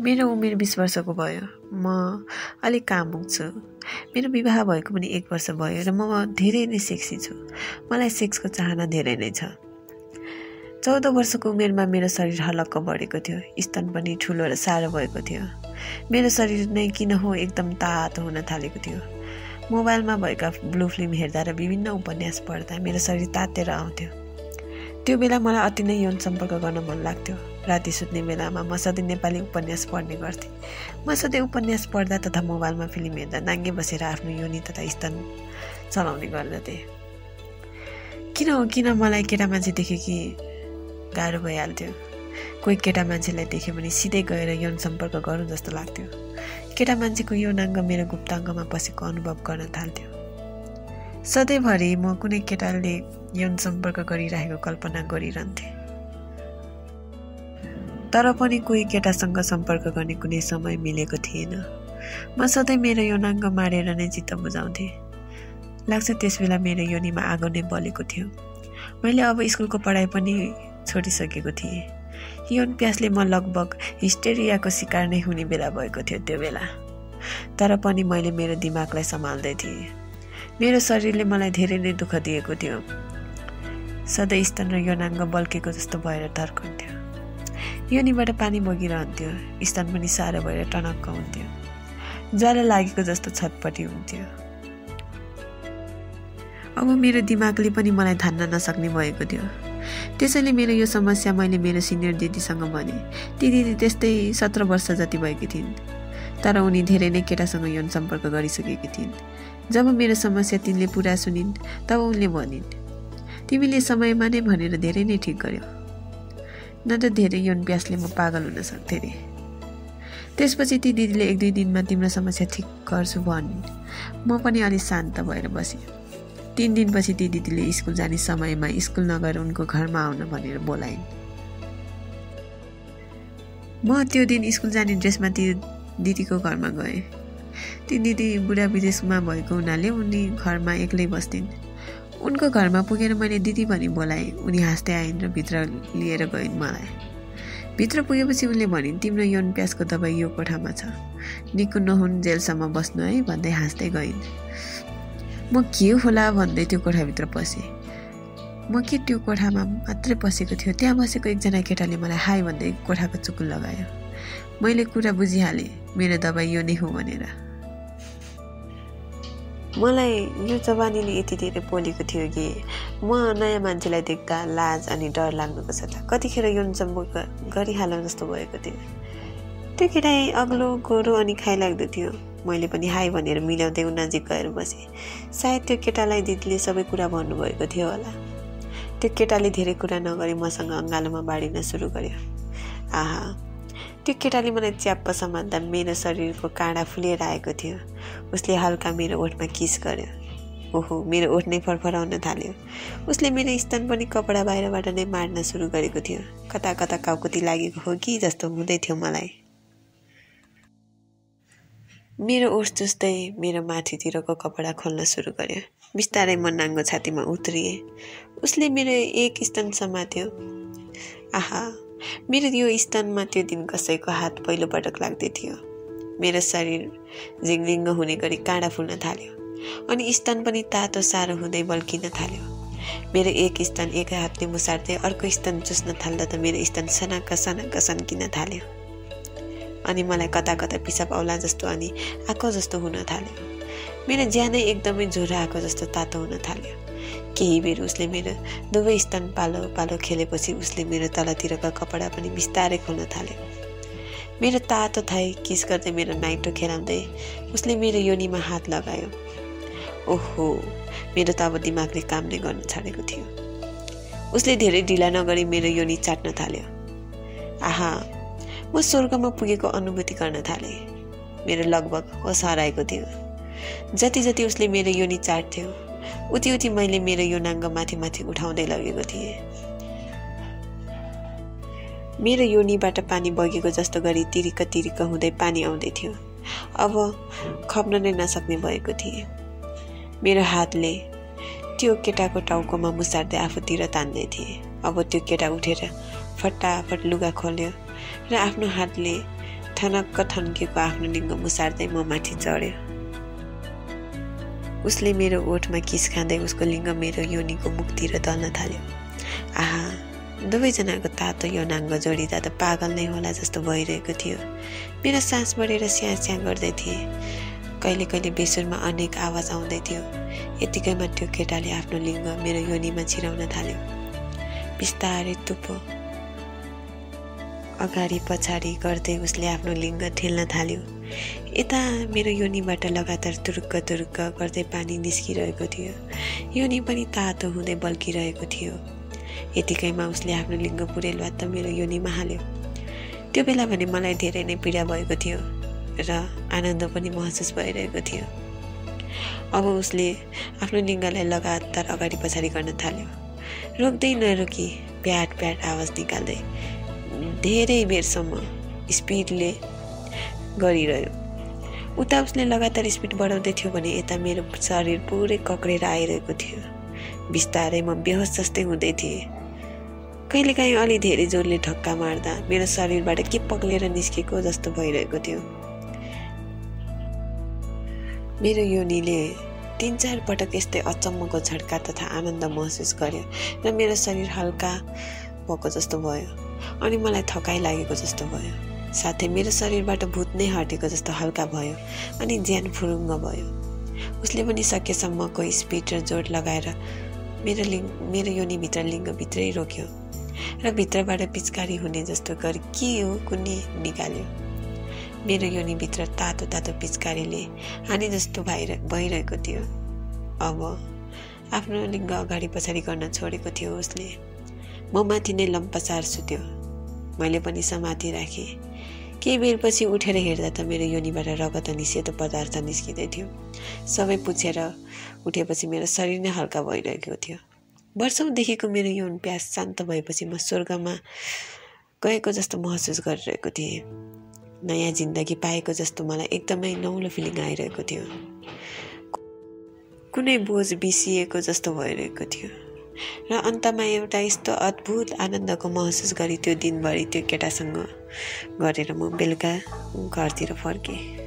मेरो उमेर बिस वर्षको भयो। म अलिक कामुक छु मेरो विवाह भएको पनि एक वर्ष भयो र म धेरै नै सेक्सी छु। मलाई सेक्सको चाहना धेरै नै छ। चौध वर्षको उमेरमा मेरो शरीर हलक्क बढेको थियो। स्तन पनि ठुलो र साह्रो भएको थियो। मेरो शरीर नै किन हो एकदम तातो हुन थालेको थियो। मोबाइलमा भएका ब्लु फिल्म हेर्दा र विभिन्न उपन्यास पढ्दा मेरो शरीर तातेर आउँथ्यो। त्यो बेला मलाई अति नै यौन सम्पर्क गर्न मन लाग्थ्यो। राति सुत्ने बेलामा म सधैँ नेपाली उपन्यास पढ्ने गर्थेँ। म सधैँ उपन्यास पढ्दा तथा मोबाइलमा फिल्म हेर्दा नाङ्गे बसेर आफ्नो योनि तथा स्तन चलाउने गर्दथेँ। किन हो किन मलाई केटा मान्छे देखेँ कि गाह्रो भइहाल्थ्यो? कोही केटा मान्छेलाई देख्यो भने सिधै गएर यौन सम्पर्क गरौँ जस्तो लाग्थ्यो। केटा मान्छेको यौनाङ्ग मेरो गुप्ताङ्गमा पसेको अनुभव गर्न थाल्थ्यो। सधैँभरि म कुनै केटाले यौन सम्पर्क गरिरहेको कल्पना गरिरहन्थेँ। तर पनि कोही केटासँग सम्पर्क गर्ने कुनै समय मिलेको थिएन। म सधैँ मेरो योनाङ्ग मारेर नै चित्त बुझाउँथेँ। लाग्छ त्यस बेला मेरो योनीमा आगो नै बलेको थियो। मैले अब स्कुलको पढाइ पनि छोडिसकेको थिएँ। यौन प्यासले म लगभग हिस्टेरियाको शिकार नै हुने बेला भएको थियो त्यो बेला। तर पनि मैले मेरो दिमागलाई सम्हाल्दै थिएँ। मेरो शरीरले मलाई धेरै नै दुःख दिएको थियो। सधैँ स्तन र योनाङ्ग बल्केको जस्तो भएर तर्कन्थ्यो। योनीबाट पानी बगिरहन्थ्यो। स्तन पनि साह्रो भएर टनक्क हुन्थ्यो। ज्वाला लागेको जस्तो छटपटी हुन्थ्यो। अब मेरो दिमागले पनि मलाई धान्न नसक्ने भएको थियो। त्यसैले मेरो यो समस्या मैले मेरो सिनियर दिदीसँग भने ती दिदी त्यस्तै सत्र वर्ष जति भएकी थिइन् तर उनी धेरै नै केटासँग यौन सम्पर्क गरिसकेकी थिइन्। जब मेरो समस्या तिनले पुरा सुनिन् तब उनले भनिन् तिमीले समयमा नै भनेर धेरै नै ठिक गर्यो। न त धेरै यौन प्यासले म पागल हुन सक्थेँ अरे त्यसपछि ती दिदीले एक दुई दिनमा तिम्रो समस्या ठिक गर्छु भनिन्। म पनि अलिक शान्त भएर बसेँ। तिन दिनपछि ती दिदीले स्कुल जाने समयमा स्कुल नगएर उनको घरमा आउन भनेर बोलाइन्। म त्यो दिन स्कुल जाने ड्रेसमा त्यो दिदीको घरमा गएँ। ती दिदी बुढा विदेशमा भएको हुनाले उनी घरमा एक्लै बस्थिन्। उनको घरमा पुगेर मैले दिदी भनी बोलाएँ उनी हाँस्दै आइन् र भित्र लिएर गइन् मलाई। भित्र पुगेपछि उनले भनिन् तिम्रो यौन प्यासको दबाई यो कोठामा छ। निको नहुन् जेलसम्म बस्नु है भन्दै हाँस्दै गइन्। म के होला भन्दै त्यो कोठाभित्र पसेँ। म के त्यो कोठामा मात्रै पसेको थियो? त्यहाँ बसेको एकजना केटाले मलाई हाई भन्दै कोठाको चुकुल लगायो। मैले कुरा बुझिहालेँ मेरो दबाई यो नै हो भनेर। मलाई यो जवानीले यति धेरै बोलेको थियो कि म नयाँ मान्छेलाई देख्दा लाज अनि डर लाग्नुको सट्टा कतिखेर यो सम्पर्क गरिहालौँ जस्तो भएको थियो। त्यो केटा अग्लो गोरो अनि खाइलाग्दो थियो। मैले पनि हाई भनेर मिलाउँदै नजिक गएर बसेँ। सायद त्यो केटालाई दिदीले सबै कुरा भन्नुभएको थियो होला। त्यो केटाले धेरै कुरा नगरी मसँग अँगालोमा बाँडिन सुरु गर्यो। आहा त्यो केटाले मलाई च्याप्प समात्दा मेरो शरीरको काँडा फुलेर आएको थियो। उसले हल्का मेरो ओठमा किस गर्यो? ओहो मेरो ओठ नै फरफराउन थाल्यो। उसले मेरो स्तन पनि कपडा बाहिरबाट नै मार्न सुरु गरेको थियो। कता कता काउकुती लागेको हो कि जस्तो हुँदै थियो मलाई। मेरो ओठ जस्तै मेरो माथितिरको कपडा खोल्न सुरु गर्यो। बिस्तारै म नाङ्गो छातीमा उत्रिएँ। उसले मेरो एक स्तन समात्यो। आहा मेरो यो स्तनमा त्यो दिन कसैको हात पहिलोपटक लाग्दै थियो। मेरो शरीर झिङलिङ्ग हुने गरी काँडा फुल्न थाल्यो अनि स्तन पनि तातो साह्रो हुँदै बल्किन थाल्यो। मेरो एक स्तन एक हातले मुसार्दै अर्को स्तन चुस्न थाल्दा त मेरो स्तन सनाक्क सनाक्क सन्किन थाल्यो। अनि मलाई कता कता पिसाब आउला जस्तो अनि आएको जस्तो हुन थाल्यो। मेरो ज्यानै एकदमै ज्वरो आएको जस्तो तातो हुन थाल्यो। केही बेर उसले मेरो दुवै स्तन पालो पालो खेलेपछि उसले मेरो तलतिरका कपडा पनि बिस्तारै खोल्न थाल्यो। मेरो तातो थाई किस गर्दै मेरो नाइटो खेलाउँदै उसले मेरो योनीमा हात लगायो। ओहो मेरो त अब दिमागले काम नै गर्न छाडेको थियो। उसले धेरै ढिला नगरी मेरो योनी चाट्न थाल्यो। आहा म स्वर्गमा पुगेको अनुभूति गर्न थालेँ। मेरो लगभग होस हराएको थियो। जति जति उसले मेरो योनी चाट्थ्यो उति उति मैले मेरो यो नाङ्ग माथि माथि उठाउँदै लगेको थिएँ। मेरो योनीबाट पानी बगेको जस्तो गरी तिरिक्क तिरिक्क हुँदै पानी आउँदै थियो। अब खप्न नै नसक्ने भएको थिएँ। मेरो हातले त्यो केटाको टाउकोमा मुसार्दै आफूतिर तान्दै थिएँ। अब त्यो केटा उठेर फटाफट लुगा खोल्यो र आफ्नो हातले थनक्क थन्केको आफ्नो लिङ्ग मुसार्दै म माथि चढ्यो। उसले मेरो ओठमा किस खाँदै उसको लिङ्ग मेरो योनिको मुखतिर दल्न थाल्यो। आहा! दुवैजनाको तातो यौनाङ्ग जोडिँदा त पागल नै होला जस्तो भइरहेको थियो। मेरो सास बढेर स्या स्या गर्दै थिएँ। कहिले कहिले बेसुरमा अनेक आवाज आउँदै थियो। यतिकैमा त्यो केटाले आफ्नो लिङ्ग मेरो योनिमा छिराउन थाल्यो। बिस्तारै तुप्पो अगाडि पछाडि गर्दै उसले आफ्नो लिङ्ग ठेल्न थाल्यो। यता मेरो योनिबाट लगातार तुरुक्क तुरुक्क गर्दै पानी निस्किरहेको थियो। योनी पनि तातो हुँदै बल्किरहेको थियो। यतिकैमा उसले आफ्नो लिङ्ग पुरेल त मेरो योनिमा हाल्यो त्यो बेला भने मलाई धेरै नै पीडा भएको थियो र आनन्द पनि महसुस भइरहेको थियो। अब उसले आफ्नो लिङ्गलाई लगातार अगाडि पछाडि गर्न थाल्यो। रोक्दै नरोकी प्याट प्याट आवाज निकाल्दै धेरै बेरसम्म स्पिडले गरिरह्यो। उता उसले लगातार स्पिड बढाउँदै थियो भने यता मेरो शरीर पुरै कक्रेर आइरहेको थियो। बिस्तारै म बेहोस जस्तै हुँदै थिएँ। कहिलेकाहीँ अलि धेरै जोडले ढक्का मार्दा मेरो शरीरबाट के पग्लेर निस्केको जस्तो भइरहेको थियो। मेरो योनीले तिन चार पटक यस्तै अचम्मको झड्का तथा आनन्द महसुस गर्यो र मेरो शरीर हल्का भएको जस्तो भयो अनि मलाई थकाइ लागेको जस्तो भयो। साथै मेरो शरीरबाट भूत नै हटेको जस्तो हल्का भयो अनि ज्यान फुरुङ्ग भयो। उसले पनि सकेसम्मको स्पिड र जोड लगाएर मेरो लिङ्ग मेरो योनीभित्र लिङ्गभित्रै रोक्यो र भित्रबाट पिचकारी हुने जस्तो गरी के हो कुनै निकाल्यो। मेरो योनिभित्र तातो तातो पिचकारीले हानि जस्तो भएर भइरहेको थियो। अब आफ्नो लिङ्ग अगाडि पछाडि गर्न छोडेको थियो उसले। म माथि नै लम्पसार सुत्यो। मैले पनि समाति राखेँ। केही बेरपछि उठेर हेर्दा त मेरो योनिबाट रगत अनि सेतो पदार्थ निस्किँदै थियो। सबै पुछेर उठेपछि मेरो शरीर नै हल्का भइरहेको थियो। वर्षौँदेखिको मेरो यौन प्यास शान्त भएपछि म स्वर्गमा गएको जस्तो महसुस गरिरहेको थिएँ। नयाँ जिन्दगी पाएको जस्तो मलाई एकदमै नौलो फिलिङ आइरहेको थियो। कुनै बोझ बिसिएको जस्तो भइरहेको थियो। र अन्तमा एउटा यस्तो अद्भुत आनन्दको महसुस गरी त्यो दिनभरि त्यो केटासँग गरेर म बेलुका घरतिर फर्केँ।